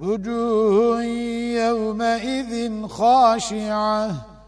وجوه يومئذ خاشعة.